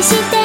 して